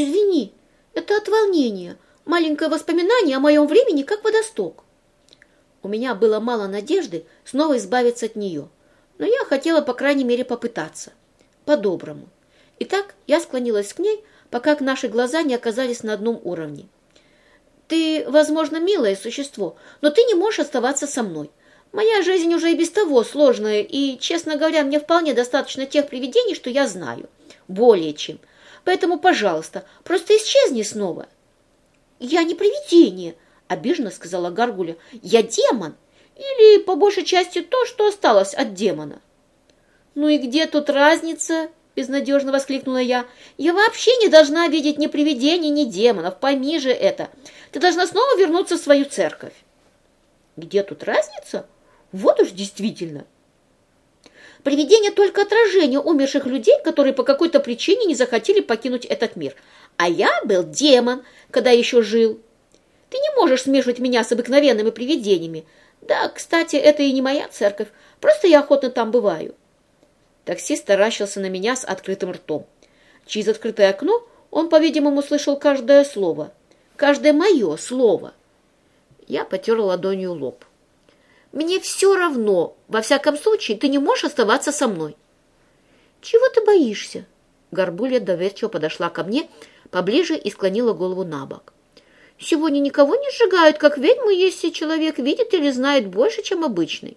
Извини, это от волнения. Маленькое воспоминание о моем времени, как водосток. У меня было мало надежды снова избавиться от нее, но я хотела, по крайней мере, попытаться. По-доброму. Итак, я склонилась к ней, пока наши глаза не оказались на одном уровне. Ты, возможно, милое существо, но ты не можешь оставаться со мной. Моя жизнь уже и без того сложная, и, честно говоря, мне вполне достаточно тех привидений, что я знаю. Более чем. Поэтому, пожалуйста, просто исчезни снова. Я не привидение, обиженно сказала Гаргуля. Я демон. Или, по большей части, то, что осталось от демона. Ну и где тут разница? безнадежно воскликнула я. «Я вообще не должна видеть ни привидений, ни демонов, пойми же это. Ты должна снова вернуться в свою церковь». «Где тут разница? Вот уж действительно». Привидение только отражение умерших людей, которые по какой-то причине не захотели покинуть этот мир. А я был демон, когда еще жил. Ты не можешь смешивать меня с обыкновенными привидениями. Да, кстати, это и не моя церковь, просто я охотно там бываю. Таксист таращился на меня с открытым ртом. Через открытое окно он, по-видимому, слышал каждое слово. Каждое мое слово. Я потерла ладонью лоб. «Мне все равно. Во всяком случае, ты не можешь оставаться со мной». «Чего ты боишься?» Горбуля доверчиво подошла ко мне поближе и склонила голову на бок. «Сегодня никого не сжигают, как ведьму, если человек видит или знает больше, чем обычный».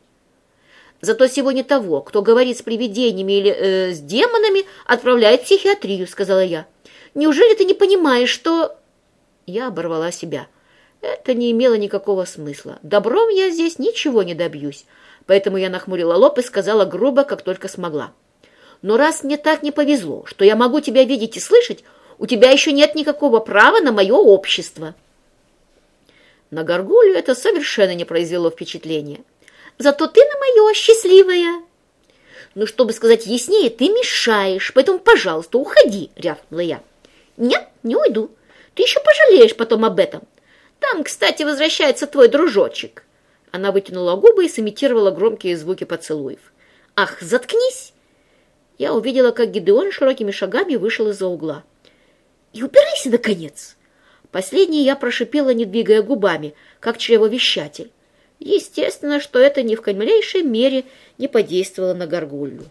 Зато сегодня того, кто говорит с привидениями или э, с демонами, отправляют в психиатрию, сказала я. Неужели ты не понимаешь, что... Я оборвала себя. Это не имело никакого смысла. Добром я здесь ничего не добьюсь. Поэтому я нахмурила лоб и сказала грубо, как только смогла. Но раз мне так не повезло, что я могу тебя видеть и слышать, у тебя еще нет никакого права на мое общество. На Горгулью это совершенно не произвело впечатления. Зато ты на мое счастливая. Ну, чтобы сказать яснее, ты мешаешь, поэтому, пожалуйста, уходи, рявкнула я. Нет, не уйду. Ты еще пожалеешь потом об этом. Там, кстати, возвращается твой дружочек. Она вытянула губы и сымитировала громкие звуки поцелуев. Ах, заткнись! Я увидела, как Гидеон широкими шагами вышел из-за угла. И убирайся, наконец! Последнее я прошипела, не двигая губами, как чревовещатель. Естественно, что это ни в малейшей мере не подействовало на горгулью.